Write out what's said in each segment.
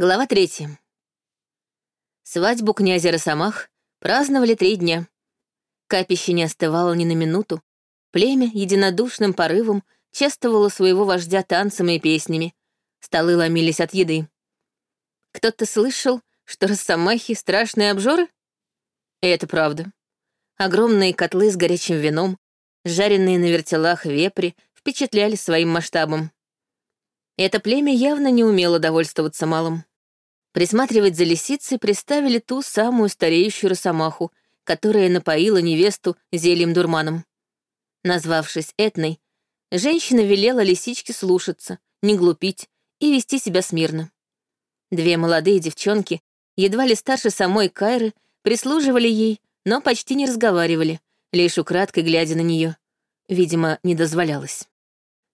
Глава третья. Свадьбу князя Росомах праздновали три дня. Капище не остывало ни на минуту. Племя единодушным порывом чествовало своего вождя танцами и песнями. Столы ломились от еды. Кто-то слышал, что Росомахи — страшные обжоры? И это правда. Огромные котлы с горячим вином, жареные на вертелах вепри впечатляли своим масштабом. Это племя явно не умело довольствоваться малым. Присматривать за лисицей приставили ту самую стареющую росомаху, которая напоила невесту зельем-дурманом. Назвавшись Этной, женщина велела лисичке слушаться, не глупить и вести себя смирно. Две молодые девчонки, едва ли старше самой Кайры, прислуживали ей, но почти не разговаривали, лишь украдкой глядя на нее. Видимо, не дозволялось.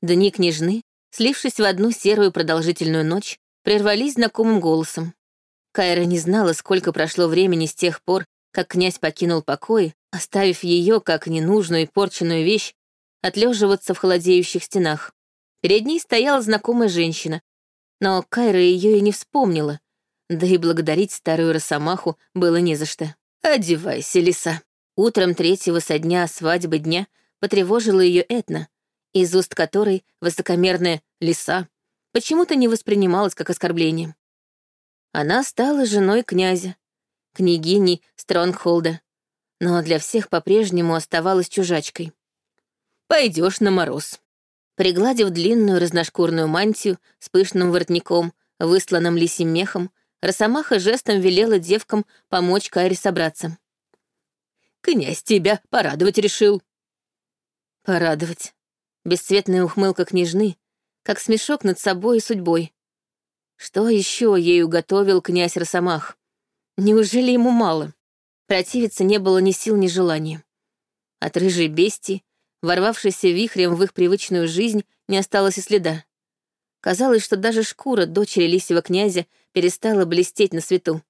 Дни княжны, слившись в одну серую продолжительную ночь, прервались знакомым голосом. Кайра не знала, сколько прошло времени с тех пор, как князь покинул покой, оставив ее, как ненужную и порченную вещь, отлеживаться в холодеющих стенах. Перед ней стояла знакомая женщина, но Кайра ее и не вспомнила, да и благодарить старую росомаху было не за что. «Одевайся, лиса». Утром третьего со дня свадьбы дня потревожила ее Этна, из уст которой высокомерная лиса почему-то не воспринималось как оскорбление. Она стала женой князя, княгини Стронгхолда, но для всех по-прежнему оставалась чужачкой. Пойдешь на мороз. Пригладив длинную разношкурную мантию с пышным воротником, высланным лисим мехом, Росомаха жестом велела девкам помочь Кайре собраться. «Князь тебя порадовать решил». «Порадовать». Бесцветная ухмылка княжны как смешок над собой и судьбой. Что еще ею готовил князь Росомах? Неужели ему мало? Противиться не было ни сил, ни желания. От рыжей бести, ворвавшейся вихрем в их привычную жизнь, не осталось и следа. Казалось, что даже шкура дочери лисьего князя перестала блестеть на свету.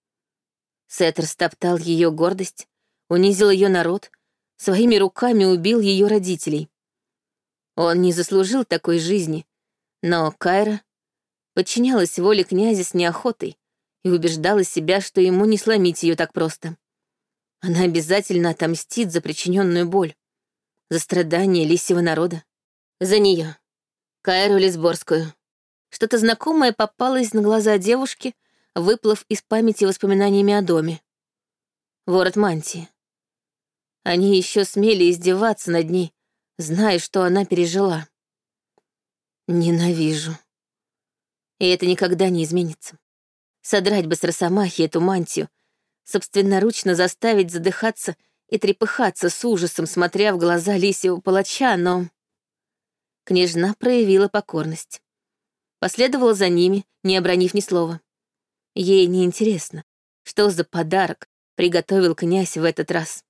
Сеттер стоптал ее гордость, унизил ее народ, своими руками убил ее родителей. Он не заслужил такой жизни, но Кайра подчинялась воле князя с неохотой и убеждала себя, что ему не сломить ее так просто. Она обязательно отомстит за причиненную боль, за страдания лисьего народа. За нее, Кайру Лисборскую. Что-то знакомое попалось на глаза девушки, выплыв из памяти воспоминаниями о доме. Ворот мантии. Они еще смели издеваться над ней, зная, что она пережила. Ненавижу. И это никогда не изменится. Содрать бы с Росомахи эту мантию, собственноручно заставить задыхаться и трепыхаться с ужасом, смотря в глаза лисьего палача, но... Княжна проявила покорность. Последовала за ними, не обронив ни слова. Ей неинтересно, что за подарок приготовил князь в этот раз.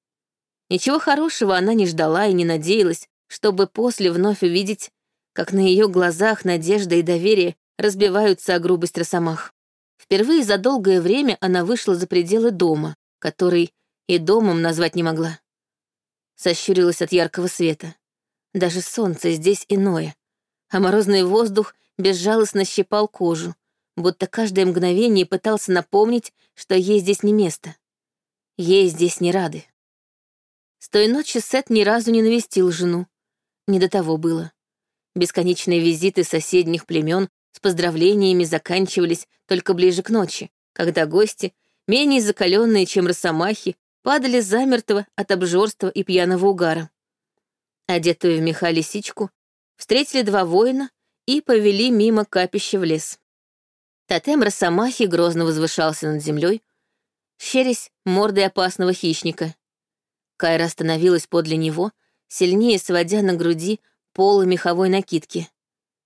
Ничего хорошего она не ждала и не надеялась, чтобы после вновь увидеть как на ее глазах надежда и доверие разбиваются о грубость росомах. Впервые за долгое время она вышла за пределы дома, который и домом назвать не могла. Сощурилась от яркого света. Даже солнце здесь иное, а морозный воздух безжалостно щипал кожу, будто каждое мгновение пытался напомнить, что ей здесь не место. Ей здесь не рады. С той ночи Сет ни разу не навестил жену. Не до того было. Бесконечные визиты соседних племен с поздравлениями заканчивались только ближе к ночи, когда гости, менее закаленные, чем росомахи, падали замертво от обжорства и пьяного угара. Одетую в меха лисичку, встретили два воина и повели мимо капища в лес. Тотем росомахи грозно возвышался над землей, щерясь мордой опасного хищника. Кайра остановилась подле него, сильнее сводя на груди полы меховой накидки.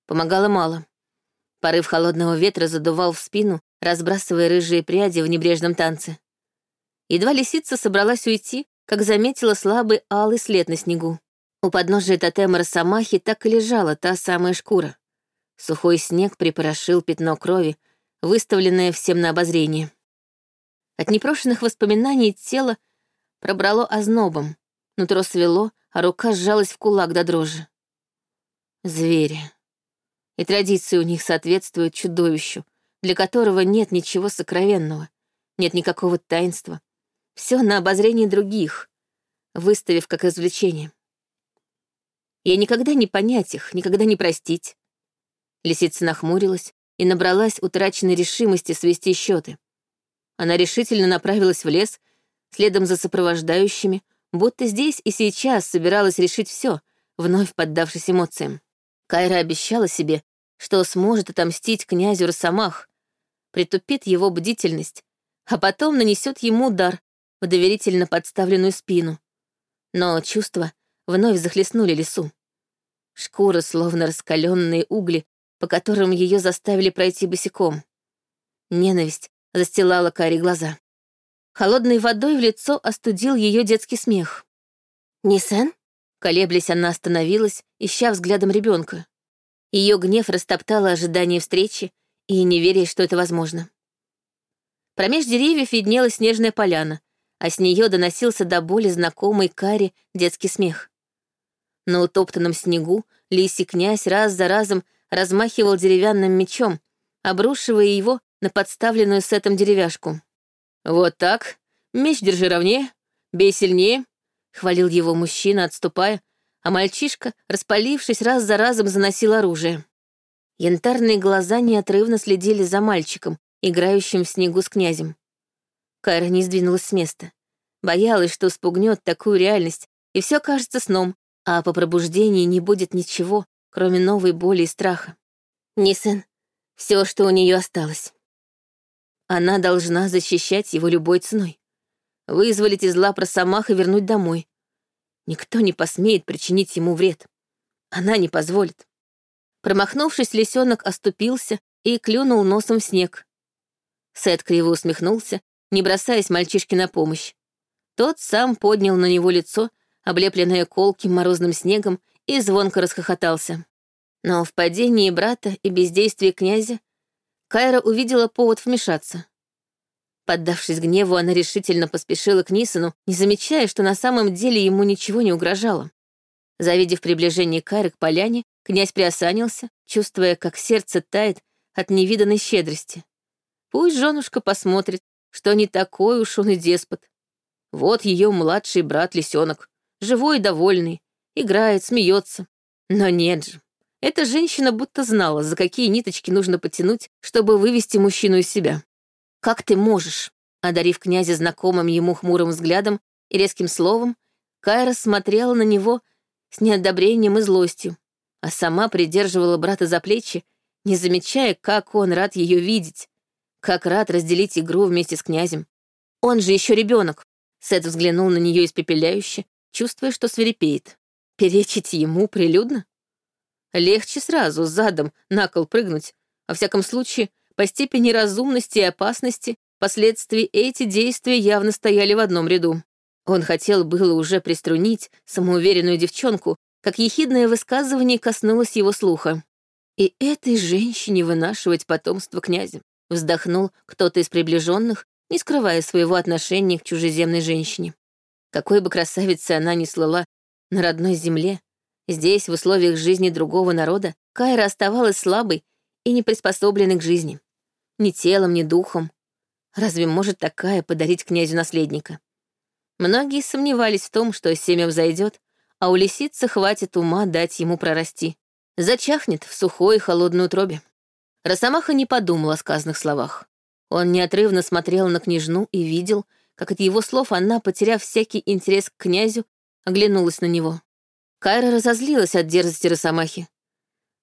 Помогало мало. Порыв холодного ветра задувал в спину, разбрасывая рыжие пряди в небрежном танце. Едва лисица собралась уйти, как заметила слабый алый след на снегу. У подножия тотема Росомахи так и лежала та самая шкура. Сухой снег припорошил пятно крови, выставленное всем на обозрение. От непрошенных воспоминаний тело пробрало ознобом, нутро свело, а рука сжалась в кулак до дрожи. Звери. И традиции у них соответствуют чудовищу, для которого нет ничего сокровенного, нет никакого таинства. Все на обозрении других, выставив как развлечение. Я никогда не понять их, никогда не простить. Лисица нахмурилась и набралась утраченной решимости свести счеты. Она решительно направилась в лес, следом за сопровождающими, будто здесь и сейчас собиралась решить все, вновь поддавшись эмоциям. Кайра обещала себе, что сможет отомстить князю Росомах, притупит его бдительность, а потом нанесет ему удар в доверительно подставленную спину. Но чувства вновь захлестнули лесу. Шкура, словно раскаленные угли, по которым ее заставили пройти босиком. Ненависть застилала Кари глаза. Холодной водой в лицо остудил ее детский смех. «Нисен?» Колеблясь, она остановилась, ища взглядом ребенка. Ее гнев растоптал ожидание встречи и не веря, что это возможно. Промеж деревьев виднелась снежная поляна, а с нее доносился до боли знакомый Кари детский смех. На утоптанном снегу лисий князь раз за разом размахивал деревянным мечом, обрушивая его на подставленную с этим деревяшку. «Вот так. Меч держи ровнее, бей сильнее», — хвалил его мужчина, отступая, а мальчишка, распалившись, раз за разом заносил оружие. Янтарные глаза неотрывно следили за мальчиком, играющим в снегу с князем. Кайра не сдвинулась с места. Боялась, что спугнет такую реальность, и все кажется сном, а по пробуждении не будет ничего, кроме новой боли и страха. Нисэн — все, что у нее осталось. Она должна защищать его любой ценой. Вызволить из лап Росомах и вернуть домой. Никто не посмеет причинить ему вред. Она не позволит. Промахнувшись, лисенок оступился и клюнул носом в снег. Сет криво усмехнулся, не бросаясь мальчишке на помощь. Тот сам поднял на него лицо, облепленное колким морозным снегом, и звонко расхохотался. Но в падении брата и бездействии князя Кайра увидела повод вмешаться. Поддавшись гневу, она решительно поспешила к Нисону, не замечая, что на самом деле ему ничего не угрожало. Завидев приближение Кайры к поляне, князь приосанился, чувствуя, как сердце тает от невиданной щедрости. Пусть женушка посмотрит, что не такой уж он и деспот. Вот ее младший брат Лисенок, живой и довольный, играет, смеется. Но нет же, эта женщина будто знала, за какие ниточки нужно потянуть, чтобы вывести мужчину из себя. «Как ты можешь?» Одарив князя знакомым ему хмурым взглядом и резким словом, Кайра смотрела на него с неодобрением и злостью, а сама придерживала брата за плечи, не замечая, как он рад ее видеть, как рад разделить игру вместе с князем. Он же еще ребенок. Сет взглянул на нее испепеляюще, чувствуя, что свирепеет. Перечить ему прилюдно? Легче сразу задом на кол прыгнуть. Во всяком случае, по степени разумности и опасности последствий эти действия явно стояли в одном ряду. Он хотел было уже приструнить самоуверенную девчонку, как ехидное высказывание коснулось его слуха. И этой женщине вынашивать потомство князя. Вздохнул кто-то из приближенных, не скрывая своего отношения к чужеземной женщине. Какой бы красавицей она ни слыла на родной земле, Здесь, в условиях жизни другого народа, Кайра оставалась слабой и не приспособленной к жизни. Ни телом, ни духом. Разве может такая подарить князю наследника? Многие сомневались в том, что семя взойдет, а у лисицы хватит ума дать ему прорасти. Зачахнет в сухой и холодной утробе. Росомаха не подумал о сказанных словах. Он неотрывно смотрел на княжну и видел, как от его слов она, потеряв всякий интерес к князю, оглянулась на него. Кайра разозлилась от дерзости Росомахи.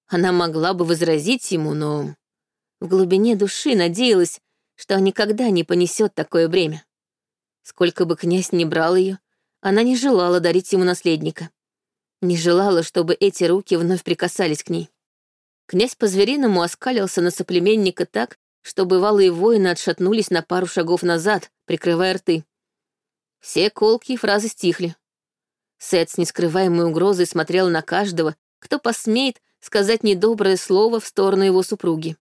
Она могла бы возразить ему, но в глубине души надеялась, что никогда не понесет такое бремя. Сколько бы князь ни брал ее, она не желала дарить ему наследника. Не желала, чтобы эти руки вновь прикасались к ней. Князь по-звериному оскалился на соплеменника так, что бывалые воины отшатнулись на пару шагов назад, прикрывая рты. Все колкие фразы стихли. Сет с нескрываемой угрозой смотрел на каждого, кто посмеет сказать недоброе слово в сторону его супруги.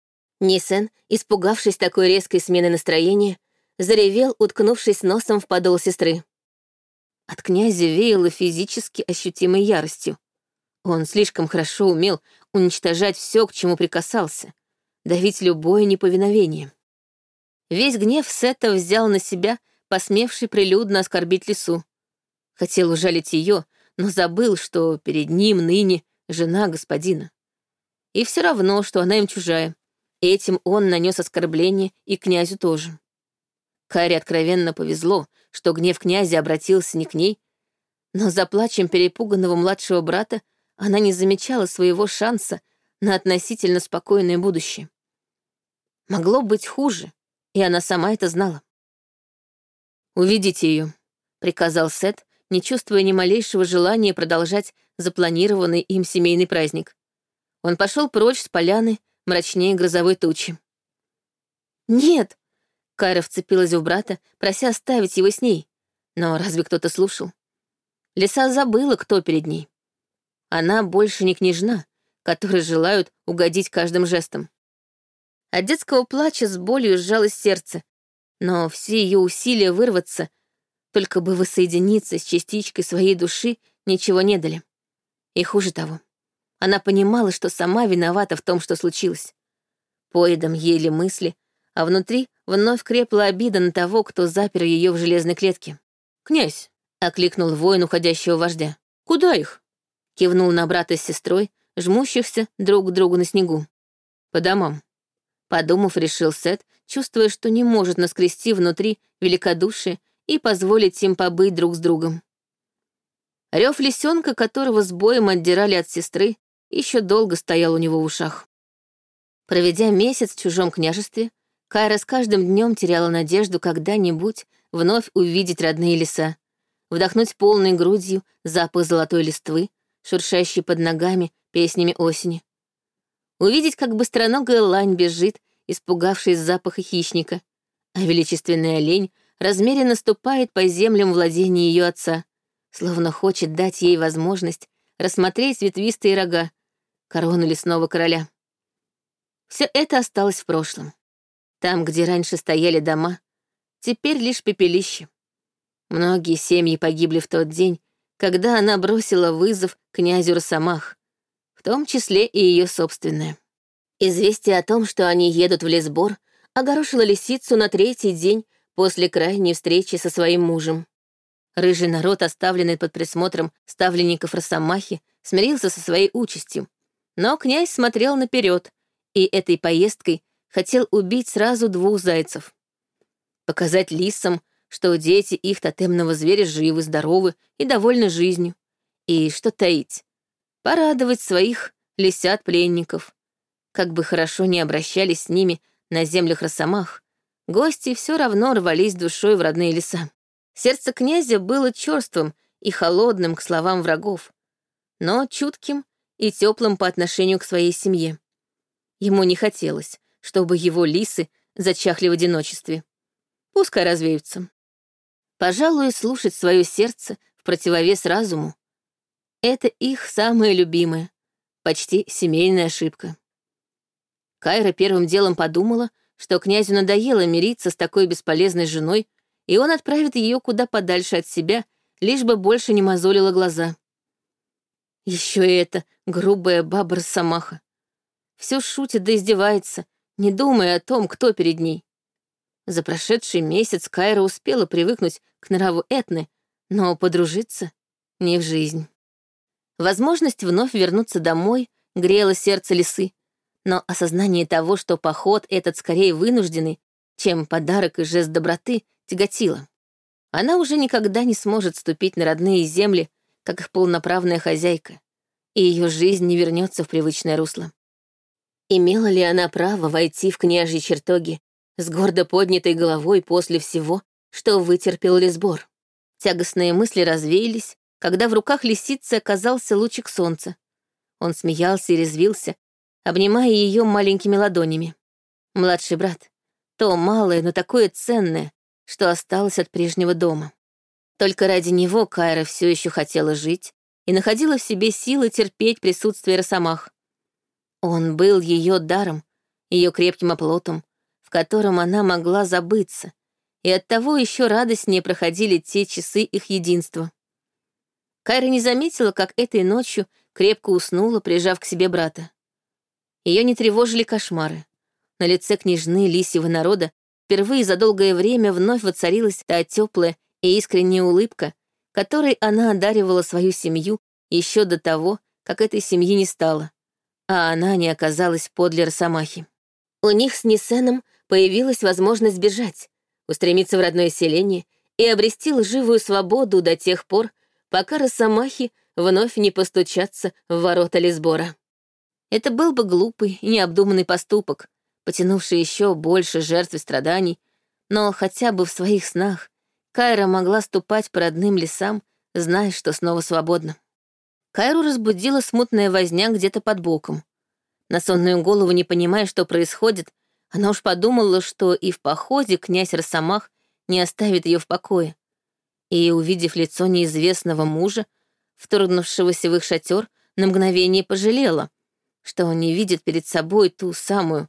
Нисен, испугавшись такой резкой смены настроения, заревел, уткнувшись носом в подол сестры. От князя веяло физически ощутимой яростью. Он слишком хорошо умел уничтожать все, к чему прикасался, давить любое неповиновение. Весь гнев Сета взял на себя посмевший прилюдно оскорбить лису. Хотел ужалить ее, но забыл, что перед ним ныне жена господина. И все равно, что она им чужая. Этим он нанес оскорбление и князю тоже. Каре откровенно повезло, что гнев князя обратился не к ней, но за плачем перепуганного младшего брата она не замечала своего шанса на относительно спокойное будущее. Могло быть хуже, и она сама это знала. «Уведите ее», — приказал Сет, не чувствуя ни малейшего желания продолжать запланированный им семейный праздник. Он пошел прочь с поляны, мрачнее грозовой тучи. «Нет!» — Кайра вцепилась в брата, прося оставить его с ней. Но разве кто-то слушал? Лиса забыла, кто перед ней. Она больше не княжна, которые желают угодить каждым жестом. От детского плача с болью сжалось сердце, но все ее усилия вырваться, только бы воссоединиться с частичкой своей души, ничего не дали. И хуже того, она понимала, что сама виновата в том, что случилось. Поедом ели мысли, а внутри вновь крепла обида на того, кто запер ее в железной клетке. «Князь!» — окликнул воин уходящего вождя. «Куда их?» — кивнул на брата с сестрой, жмущихся друг к другу на снегу. «По домам». Подумав, решил Сет, чувствуя, что не может наскрести внутри великодушие и позволить им побыть друг с другом. Рев лисенка, которого с боем отдирали от сестры, еще долго стоял у него в ушах. Проведя месяц в чужом княжестве, Кайра с каждым днем теряла надежду когда-нибудь вновь увидеть родные леса, вдохнуть полной грудью запах золотой листвы, шуршащий под ногами песнями осени. Увидеть, как быстроногая лань бежит испугавшись запаха хищника, а величественная олень размеренно ступает по землям владения ее отца, словно хочет дать ей возможность рассмотреть ветвистые рога, корону лесного короля. Все это осталось в прошлом. Там, где раньше стояли дома, теперь лишь пепелище. Многие семьи погибли в тот день, когда она бросила вызов князю Росомах, в том числе и ее собственная. Известие о том, что они едут в Лесбор, огорошило лисицу на третий день после крайней встречи со своим мужем. Рыжий народ, оставленный под присмотром ставленников Росомахи, смирился со своей участью. Но князь смотрел наперед, и этой поездкой хотел убить сразу двух зайцев. Показать лисам, что дети их тотемного зверя живы, здоровы и довольны жизнью. И что таить? Порадовать своих лисят-пленников, как бы хорошо не обращались с ними на землях Росомах, гости все равно рвались душой в родные леса. Сердце князя было черствым и холодным к словам врагов, но чутким и теплым по отношению к своей семье. Ему не хотелось, чтобы его лисы зачахли в одиночестве. Пускай развеются. Пожалуй, слушать свое сердце в противовес разуму — это их самое любимое, почти семейная ошибка. Кайра первым делом подумала, что князю надоело мириться с такой бесполезной женой, и он отправит ее куда подальше от себя, лишь бы больше не мозолила глаза. Еще и эта грубая баба Росомаха. Все шутит да издевается, не думая о том, кто перед ней. За прошедший месяц Кайра успела привыкнуть к нраву Этны, но подружиться — не в жизнь. Возможность вновь вернуться домой грела сердце лисы, но осознание того, что поход этот скорее вынужденный, чем подарок и жест доброты, тяготило. Она уже никогда не сможет ступить на родные земли, как их полноправная хозяйка, и ее жизнь не вернется в привычное русло. Имела ли она право войти в княжьи чертоги с гордо поднятой головой после всего, что вытерпел Лесбор? Тягостные мысли развеялись, когда в руках лисицы оказался лучик солнца. Он смеялся и резвился, обнимая ее маленькими ладонями. Младший брат. То малое, но такое ценное, что осталось от прежнего дома. Только ради него Кайра все еще хотела жить и находила в себе силы терпеть присутствие Росомах. Он был ее даром, ее крепким оплотом, в котором она могла забыться, и оттого еще радостнее проходили те часы их единства. Кайра не заметила, как этой ночью крепко уснула, прижав к себе брата. Ее не тревожили кошмары. на лице княжны лисьего народа впервые за долгое время вновь воцарилась та теплая и искренняя улыбка, которой она одаривала свою семью еще до того, как этой семьи не стало, а она не оказалась подле Росомахи. У них с Нисеном появилась возможность бежать, устремиться в родное селение и обрести лживую свободу до тех пор, пока Росомахи вновь не постучатся в ворота Лесбора. Это был бы глупый и необдуманный поступок, потянувший еще больше жертв и страданий, но хотя бы в своих снах Кайра могла ступать по родным лесам, зная, что снова свободна. Кайру разбудила смутная возня где-то под боком. На сонную голову, не понимая, что происходит, она уж подумала, что и в походе князь Росомах не оставит ее в покое. И, увидев лицо неизвестного мужа, вторгнувшегося в их шатер, на мгновение пожалела, что он не видит перед собой ту самую,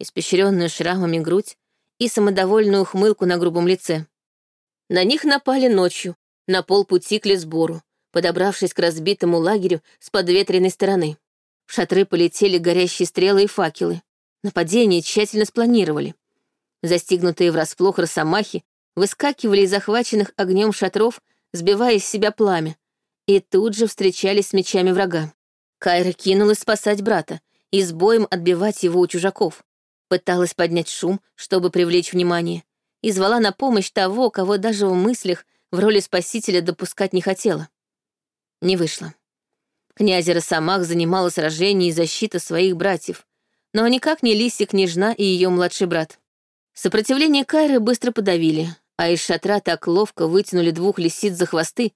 испещренную шрамами грудь и самодовольную ухмылку на грубом лице. На них напали ночью, на полпути к Лесбору, подобравшись к разбитому лагерю с подветренной стороны. В шатры полетели горящие стрелы и факелы. Нападение тщательно спланировали. Застигнутые врасплох росомахи выскакивали из захваченных огнем шатров, сбивая из себя пламя, и тут же встречались с мечами врага. Кайра кинулась спасать брата и с боем отбивать его у чужаков. Пыталась поднять шум, чтобы привлечь внимание, и звала на помощь того, кого даже в мыслях в роли спасителя допускать не хотела. Не вышло. Князя Росомах занимала сражение и защита своих братьев, но никак не Лиси княжна и ее младший брат. Сопротивление Кайры быстро подавили, а из шатра так ловко вытянули двух лисиц за хвосты,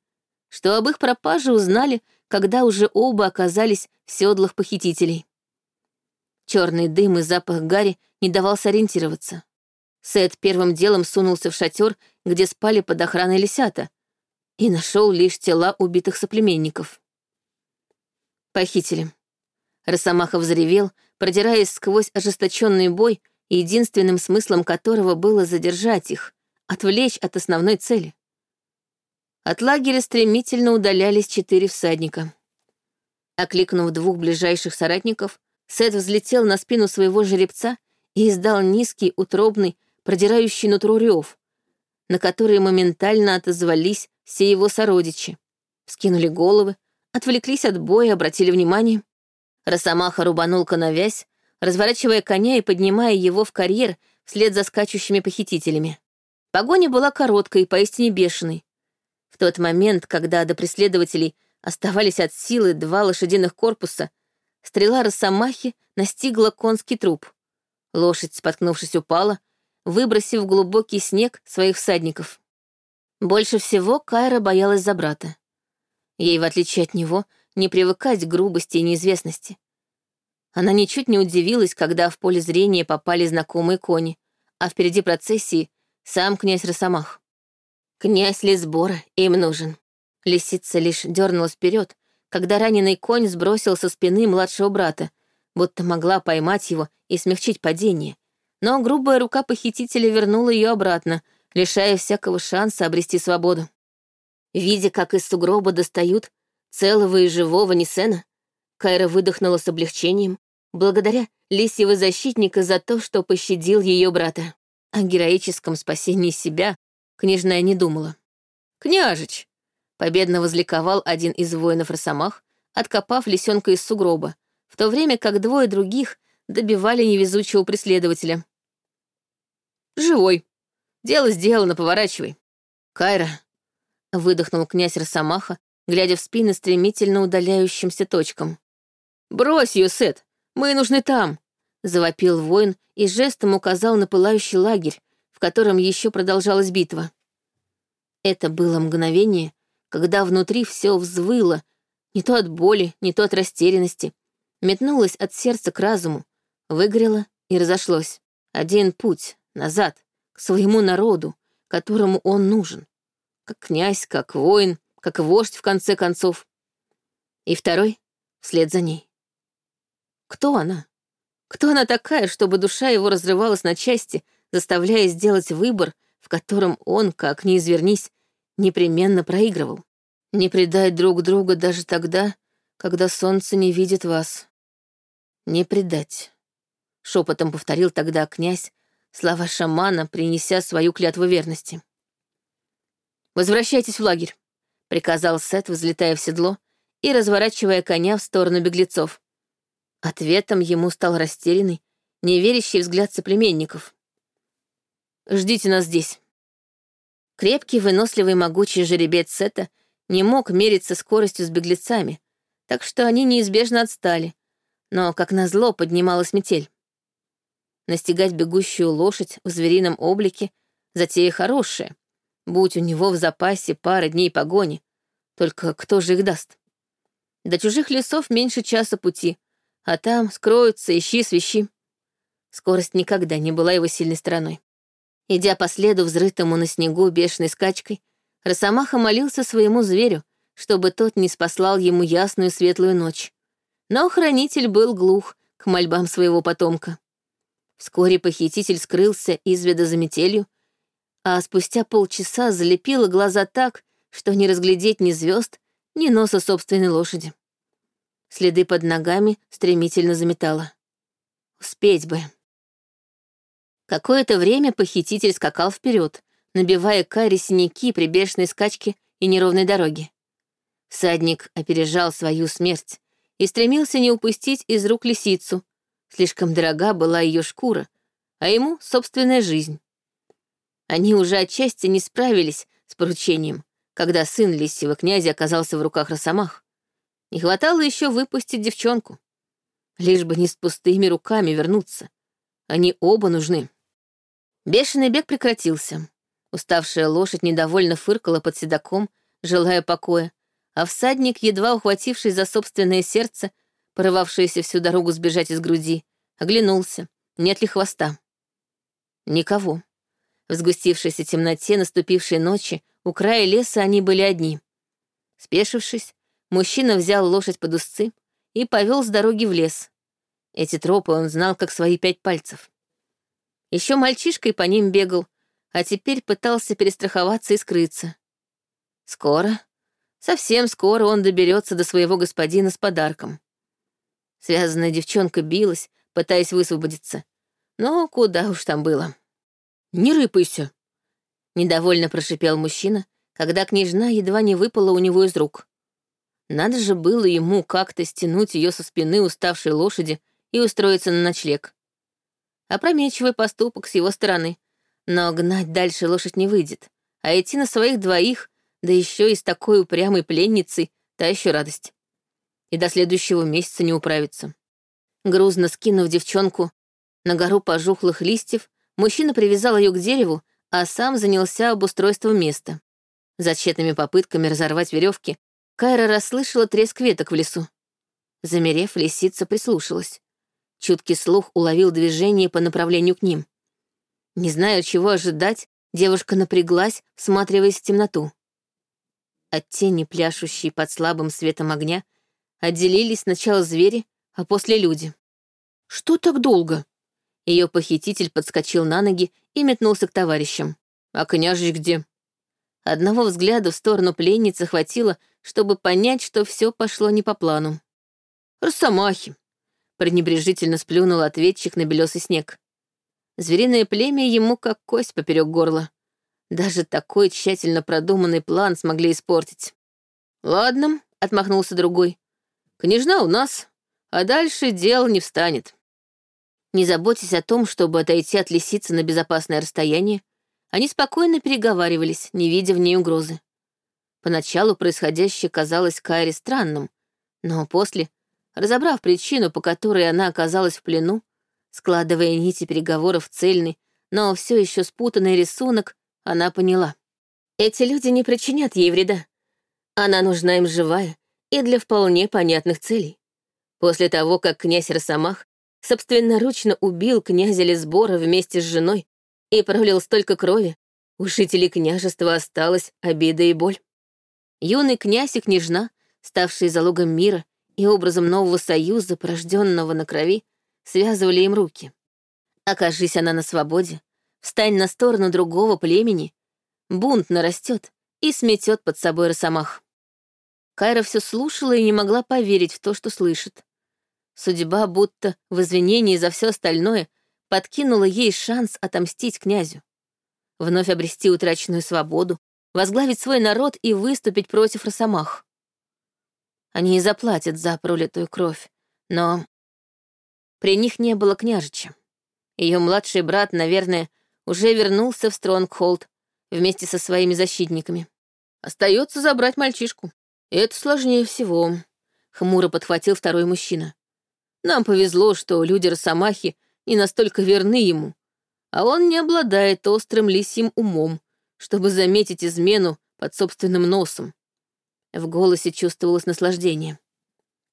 что об их пропаже узнали, когда уже оба оказались в седлах похитителей. Черный дым и запах гари не давал сориентироваться. Сет первым делом сунулся в шатер, где спали под охраной лисята, и нашел лишь тела убитых соплеменников. Похитили. Росомаха взревел, продираясь сквозь ожесточенный бой, единственным смыслом которого было задержать их, отвлечь от основной цели. От лагеря стремительно удалялись четыре всадника. Окликнув двух ближайших соратников, Сет взлетел на спину своего жеребца и издал низкий, утробный, продирающий нутро рев, на который моментально отозвались все его сородичи. Скинули головы, отвлеклись от боя, обратили внимание. Росомаха рубанул коновязь, разворачивая коня и поднимая его в карьер вслед за скачущими похитителями. Погоня была короткой и поистине бешеной. В тот момент, когда до преследователей оставались от силы два лошадиных корпуса, стрела Росомахи настигла конский труп. Лошадь, споткнувшись, упала, выбросив в глубокий снег своих всадников. Больше всего Кайра боялась за брата. Ей, в отличие от него, не привыкать к грубости и неизвестности. Она ничуть не удивилась, когда в поле зрения попали знакомые кони, а впереди процессии сам князь Росомах. Князь Лесбора им нужен. Лисица лишь дернулась вперед, когда раненый конь сбросил со спины младшего брата, будто могла поймать его и смягчить падение. Но грубая рука похитителя вернула ее обратно, лишая всякого шанса обрести свободу. Видя, как из сугроба достают целого и живого Нисена, Кайра выдохнула с облегчением, благодаря лисьего защитника за то, что пощадил ее брата. О героическом спасении себя княжна не думала. «Княжич!» — победно возликовал один из воинов Росомах, откопав лисенка из сугроба, в то время как двое других добивали невезучего преследователя. «Живой. Дело сделано, поворачивай». «Кайра!» — выдохнул князь Росомаха, глядя в спины стремительно удаляющимся точкам. «Брось ее, Сет! Мы нужны там!» — завопил воин и жестом указал на пылающий лагерь, в котором еще продолжалась битва. Это было мгновение, когда внутри все взвыло, не то от боли, не то от растерянности, метнулось от сердца к разуму, выгорело и разошлось. Один путь, назад, к своему народу, которому он нужен. Как князь, как воин, как вождь, в конце концов. И второй — вслед за ней. Кто она? Кто она такая, чтобы душа его разрывалась на части, заставляя сделать выбор, в котором он, как ни извернись, непременно проигрывал? Не предать друг друга даже тогда, когда солнце не видит вас. Не предать. Шепотом повторил тогда князь слова шамана, принеся свою клятву верности. «Возвращайтесь в лагерь», — приказал Сет, взлетая в седло и разворачивая коня в сторону беглецов. Ответом ему стал растерянный, неверящий взгляд соплеменников. «Ждите нас здесь». Крепкий, выносливый, могучий жеребец Сета не мог мериться скоростью с беглецами, так что они неизбежно отстали, но, как назло, поднималась метель. Настигать бегущую лошадь в зверином облике — затея хорошая, будь у него в запасе пара дней погони, только кто же их даст? До чужих лесов меньше часа пути, а там скроются ищи свищи. Скорость никогда не была его сильной стороной. Идя по следу, взрытому на снегу бешеной скачкой, Росомаха молился своему зверю, чтобы тот не спаслал ему ясную светлую ночь. Но хранитель был глух к мольбам своего потомка. Вскоре похититель скрылся из вида за метелью, а спустя полчаса залепила глаза так, что не разглядеть ни звезд, ни носа собственной лошади. Следы под ногами стремительно заметало. Успеть бы. Какое-то время похититель скакал вперед, набивая Каре синяки при бешеной скачке и неровной дороге. Всадник опережал свою смерть и стремился не упустить из рук лисицу. Слишком дорога была ее шкура, а ему — собственная жизнь. Они уже отчасти не справились с поручением, когда сын лисьего князя оказался в руках росомах. Не хватало еще выпустить девчонку. Лишь бы не с пустыми руками вернуться. Они оба нужны. Бешеный бег прекратился. Уставшая лошадь недовольно фыркала под седаком, желая покоя, а всадник, едва ухватившись за собственное сердце, порывавшееся всю дорогу сбежать из груди, оглянулся, нет ли хвоста. Никого. В сгустившейся темноте наступившей ночи у края леса они были одни. Спешившись, мужчина взял лошадь под узцы и повел с дороги в лес. Эти тропы он знал как свои пять пальцев. Еще мальчишкой по ним бегал, а теперь пытался перестраховаться и скрыться. Скоро, совсем скоро он доберется до своего господина с подарком. Связанная девчонка билась, пытаясь высвободиться. Но куда уж там было. «Не рыпайся!» — недовольно прошипел мужчина, когда княжна едва не выпала у него из рук. Надо же было ему как-то стянуть ее со спины уставшей лошади и устроиться на ночлег. Опрометчивый поступок с его стороны, но гнать дальше лошадь не выйдет, а идти на своих двоих, да еще и с такой упрямой пленницей, та еще радость. И до следующего месяца не управиться. Грузно скинув девчонку на гору пожухлых листьев, мужчина привязал ее к дереву, а сам занялся обустройством места. За тщетными попытками разорвать веревки Кайра расслышала треск веток в лесу. Замерев, лисица прислушалась. Чуткий слух уловил движение по направлению к ним. Не зная, чего ожидать, девушка напряглась, всматриваясь в темноту. От тени, пляшущей под слабым светом огня, отделились сначала звери, а после люди. «Что так долго?» Ее похититель подскочил на ноги и метнулся к товарищам. «А княжич где?» Одного взгляда в сторону пленницы хватило, чтобы понять, что все пошло не по плану. «Росомахи!» — пренебрежительно сплюнул ответчик на белесый снег. Звериное племя ему как кость поперек горла. Даже такой тщательно продуманный план смогли испортить. «Ладно», — отмахнулся другой. «Княжна у нас, а дальше дело не встанет». Не заботясь о том, чтобы отойти от лисицы на безопасное расстояние, они спокойно переговаривались, не видя в ней угрозы. Поначалу происходящее казалось Кайре странным, но после, разобрав причину, по которой она оказалась в плену, складывая нити переговоров в цельный, но все еще спутанный рисунок, она поняла. Эти люди не причинят ей вреда. Она нужна им живая и для вполне понятных целей. После того, как князь Росомах собственноручно убил князя Лесбора вместе с женой, и пролил столько крови, у жителей княжества осталась обида и боль. Юный князь и княжна, ставшие залогом мира и образом нового союза, порожденного на крови, связывали им руки. Окажись она на свободе, встань на сторону другого племени, бунт нарастет и сметет под собой росомах. Кайра все слушала и не могла поверить в то, что слышит. Судьба, будто в извинении за все остальное, подкинула ей шанс отомстить князю. Вновь обрести утраченную свободу, возглавить свой народ и выступить против росомах. Они и заплатят за пролитую кровь, но при них не было княжича. Ее младший брат, наверное, уже вернулся в Стронгхолд вместе со своими защитниками. Остается забрать мальчишку. Это сложнее всего. Хмуро подхватил второй мужчина. Нам повезло, что люди Росомахи не настолько верны ему, а он не обладает острым лисьим умом, чтобы заметить измену под собственным носом. В голосе чувствовалось наслаждение.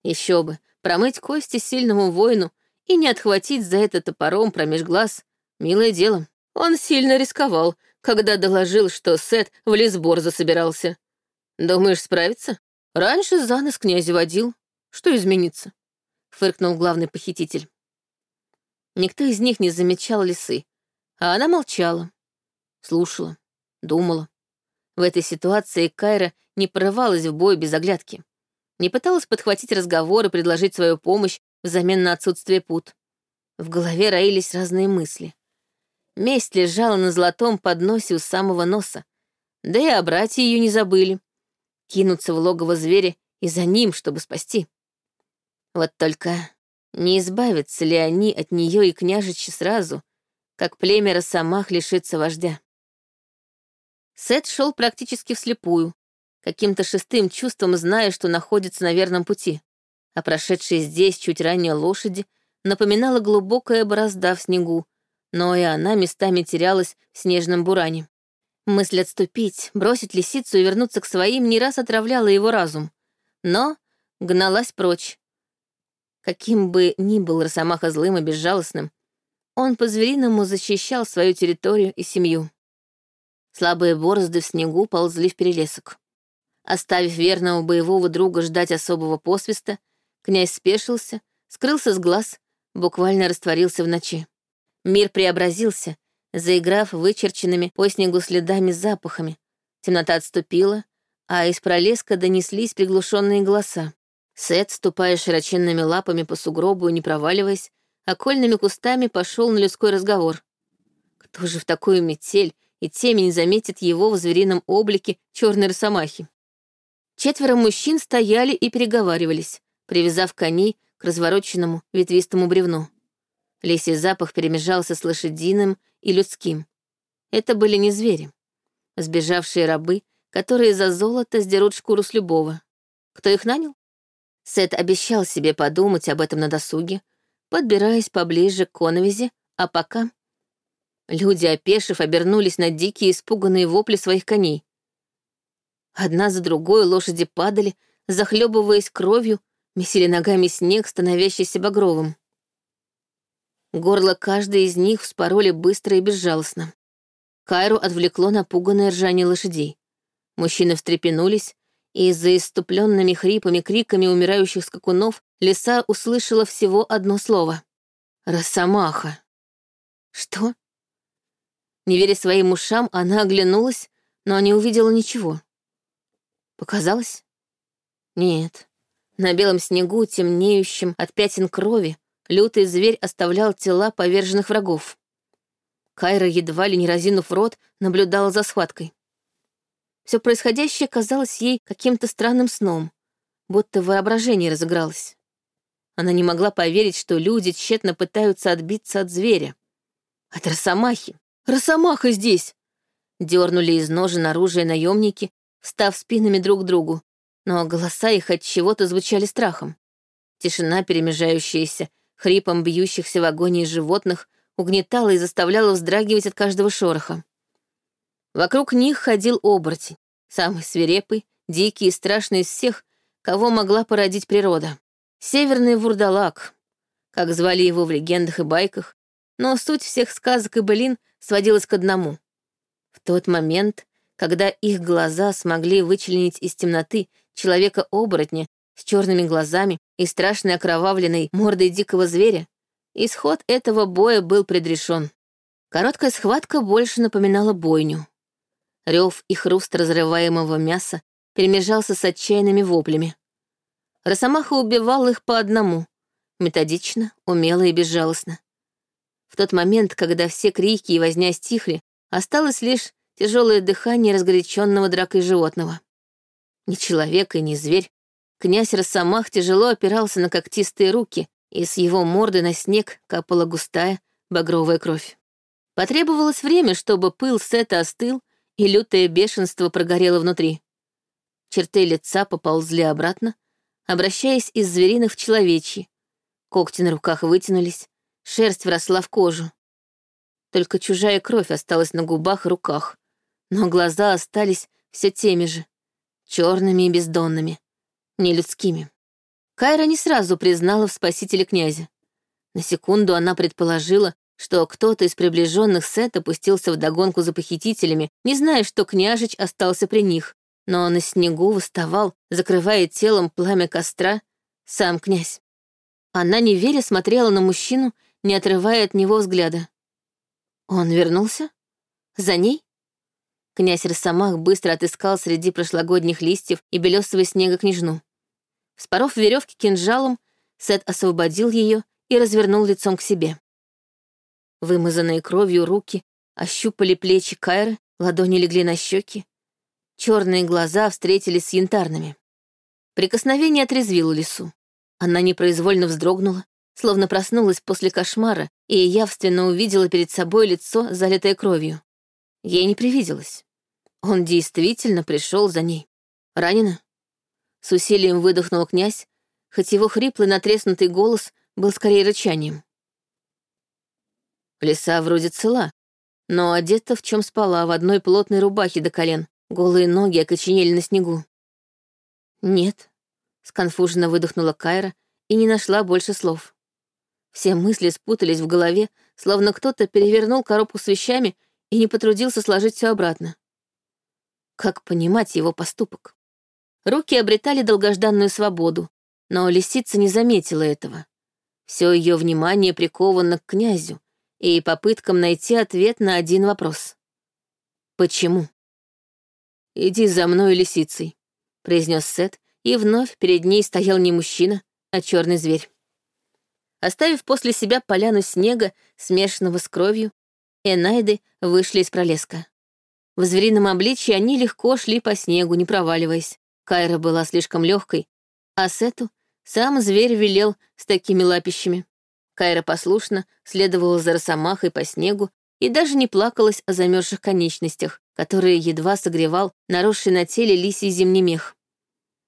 Еще бы, промыть кости сильному воину и не отхватить за это топором промеж глаз — милое дело. Он сильно рисковал, когда доложил, что Сет в Лисбор засобирался. Думаешь, справится? Раньше за нос князя водил. Что изменится? Фыркнул главный похититель. Никто из них не замечал лисы, а она молчала, слушала, думала. В этой ситуации Кайра не порывалась в бой без оглядки. Не пыталась подхватить разговор и предложить свою помощь взамен на отсутствие пут. В голове роились разные мысли. Месть лежала на золотом подносе у самого носа. Да и о брате ее не забыли. Кинуться в логово зверя и за ним, чтобы спасти. Вот только не избавятся ли они от нее и княжичи сразу, как племя Росомах лишится вождя? Сет шел практически вслепую, каким-то шестым чувством зная, что находится на верном пути, а прошедшие здесь чуть ранее лошади напоминала глубокая борозда в снегу, но и она местами терялась в снежном буране. Мысль отступить, бросить лисицу и вернуться к своим не раз отравляла его разум, но гналась прочь. Каким бы ни был Росомаха злым и безжалостным, он по-звериному защищал свою территорию и семью. Слабые борозды в снегу ползли в перелесок. Оставив верного боевого друга ждать особого посвиста, князь спешился, скрылся с глаз, буквально растворился в ночи. Мир преобразился, заиграв вычерченными по снегу следами запахами. Темнота отступила, а из пролеска донеслись приглушенные голоса. Сет, ступая широченными лапами по сугробу и не проваливаясь, окольными кустами пошел на людской разговор. Кто же в такую метель и темень заметит его в зверином облике черной росомахи? Четверо мужчин стояли и переговаривались, привязав коней к развороченному ветвистому бревну. Лисий запах перемежался с лошадиным и людским. Это были не звери. Сбежавшие рабы, которые за золото сдерут шкуру с любого. Кто их нанял? Сет обещал себе подумать об этом на досуге, подбираясь поближе к коновизе, а пока... Люди, опешив, обернулись на дикие испуганные вопли своих коней. Одна за другой лошади падали, захлебываясь кровью, месили ногами снег, становящийся багровым. Горло каждой из них вспороли быстро и безжалостно. Кайру отвлекло напуганное ржание лошадей. Мужчины встрепенулись, и из-за иступленными хрипами, криками умирающих скакунов лиса услышала всего одно слово. «Росомаха». «Что?» Не веря своим ушам, она оглянулась, но не увидела ничего. Показалось? Нет. На белом снегу, темнеющем от пятен крови, Лютый зверь оставлял тела поверженных врагов. Кайра, едва ли не разинув рот, наблюдала за схваткой. Все происходящее казалось ей каким-то странным сном, будто воображение разыгралось. Она не могла поверить, что люди тщетно пытаются отбиться от зверя. От росомахи. Росомаха здесь! Дернули из ножен оружие наемники, встав спинами друг к другу, но голоса их от чего-то звучали страхом. Тишина, перемежающаяся хрипом бьющихся в агонии животных, угнетала и заставляла вздрагивать от каждого шороха. Вокруг них ходил оборотень, самый свирепый, дикий и страшный из всех, кого могла породить природа. Северный вурдалак, как звали его в легендах и байках, но суть всех сказок и былин сводилась к одному. В тот момент, когда их глаза смогли вычленить из темноты человека-оборотня с черными глазами и страшной окровавленной мордой дикого зверя, исход этого боя был предрешен. Короткая схватка больше напоминала бойню. Рев и хруст разрываемого мяса перемежался с отчаянными воплями. Росомаха убивал их по одному, Методично, умело и безжалостно. В тот момент, когда все крики и возня стихли, осталось лишь тяжелое дыхание разгоряченного дракой животного. Ни человек и ни зверь. Князь Росомах тяжело опирался на когтистые руки, и с его морды на снег капала густая багровая кровь. Потребовалось время, чтобы пыл Сета остыл, и лютое бешенство прогорело внутри. Черты лица поползли обратно, обращаясь из звериных в человечьи. Когти на руках вытянулись, шерсть вросла в кожу. Только чужая кровь осталась на губах и руках, но глаза остались все теми же, черными и бездонными, нелюдскими. Кайра не сразу признала в спасителе князя. На секунду она предположила, что кто-то из приближенных Сет опустился в догонку за похитителями, не зная, что княжич остался при них, но на снегу выставал, закрывая телом пламя костра, сам князь. Она, не веря, смотрела на мужчину, не отрывая от него взгляда. Он вернулся? За ней? Князь Росомах быстро отыскал среди прошлогодних листьев и белесого снега княжну. Вспоров веревки кинжалом, Сет освободил ее и развернул лицом к себе. Вымазанные кровью руки ощупали плечи Кайры, ладони легли на щеки. Черные глаза встретились с янтарными. Прикосновение отрезвило лису. Она непроизвольно вздрогнула, словно проснулась после кошмара и явственно увидела перед собой лицо, залитое кровью. Ей не привиделось. Он действительно пришел за ней. Ранена? С усилием выдохнул князь, хоть его хриплый натреснутый голос был скорее рычанием. Лиса вроде цела, но одета в чем спала, в одной плотной рубахе до колен, голые ноги окоченели на снегу. «Нет», — сконфуженно выдохнула Кайра и не нашла больше слов. Все мысли спутались в голове, словно кто-то перевернул коробку с вещами и не потрудился сложить все обратно. Как понимать его поступок? Руки обретали долгожданную свободу, но лисица не заметила этого. Все ее внимание приковано к князю и попыткам найти ответ на один вопрос. Почему? «Иди за мной, лисицей», — произнес Сет, и вновь перед ней стоял не мужчина, а черный зверь. Оставив после себя поляну снега, смешанного с кровью, Энайды вышли из пролеска. В зверином обличье они легко шли по снегу, не проваливаясь. Кайра была слишком легкой, а Сету сам зверь велел с такими лапищами. Кайра послушно следовала за росомахой по снегу и даже не плакалась о замерзших конечностях, которые едва согревал наросший на теле лисий зимний мех.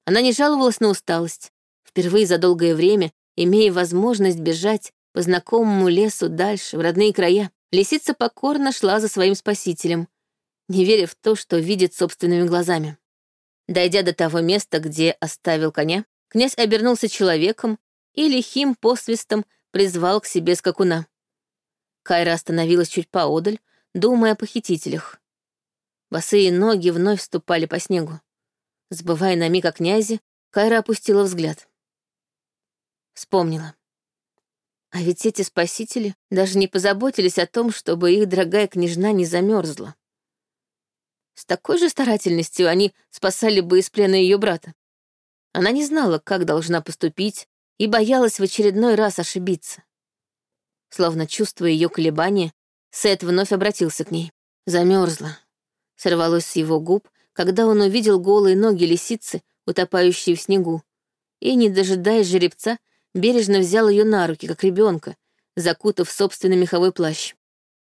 Она не жаловалась на усталость. Впервые за долгое время Имея возможность бежать по знакомому лесу дальше, в родные края, лисица покорно шла за своим спасителем, не веря в то, что видит собственными глазами. Дойдя до того места, где оставил коня, князь обернулся человеком и лихим посвистом призвал к себе скакуна. Кайра остановилась чуть поодаль, думая о похитителях. Босые ноги вновь ступали по снегу. Забывая на миг о князе, Кайра опустила взгляд. Вспомнила. А ведь эти спасители даже не позаботились о том, чтобы их дорогая княжна не замерзла. С такой же старательностью они спасали бы из плена ее брата. Она не знала, как должна поступить, и боялась в очередной раз ошибиться. Словно чувствуя ее колебания, Сет вновь обратился к ней. Замерзла. Сорвалось с его губ, когда он увидел голые ноги лисицы, утопающие в снегу, и, не дожидаясь жеребца, бережно взял ее на руки, как ребенка, закутав собственный меховой плащ.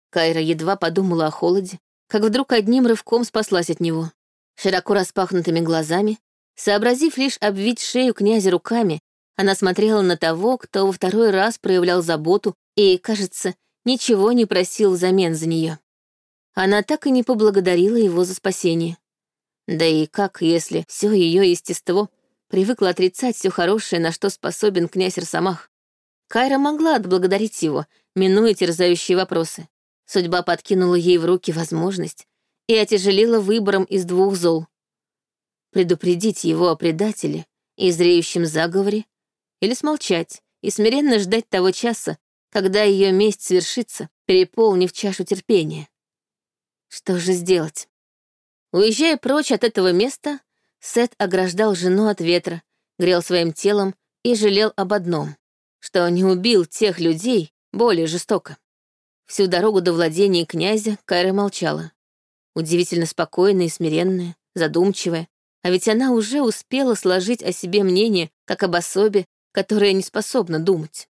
Кайра едва подумала о холоде, как вдруг одним рывком спаслась от него. Широко распахнутыми глазами, сообразив лишь обвить шею князя руками, она смотрела на того, кто во второй раз проявлял заботу и, кажется, ничего не просил взамен за нее. Она так и не поблагодарила его за спасение. Да и как, если все ее естество привыкла отрицать все хорошее, на что способен князь Росомах. Кайра могла отблагодарить его, минуя терзающие вопросы. Судьба подкинула ей в руки возможность и отяжелила выбором из двух зол. Предупредить его о предателе и зреющем заговоре или смолчать и смиренно ждать того часа, когда ее месть свершится, переполнив чашу терпения. Что же сделать? Уезжая прочь от этого места, Сет ограждал жену от ветра, грел своим телом и жалел об одном, что не убил тех людей более жестоко. Всю дорогу до владения князя Кайра молчала. Удивительно спокойная и смиренная, задумчивая, а ведь она уже успела сложить о себе мнение, как об особе, которая не способна думать.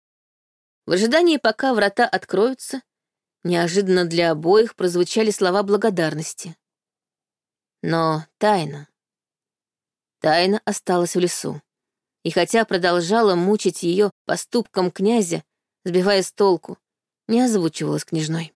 В ожидании, пока врата откроются, неожиданно для обоих прозвучали слова благодарности. Но тайна. Тайна осталась в лесу. И хотя продолжала мучить ее поступком князя, сбивая с толку, не озвучивалась княжной.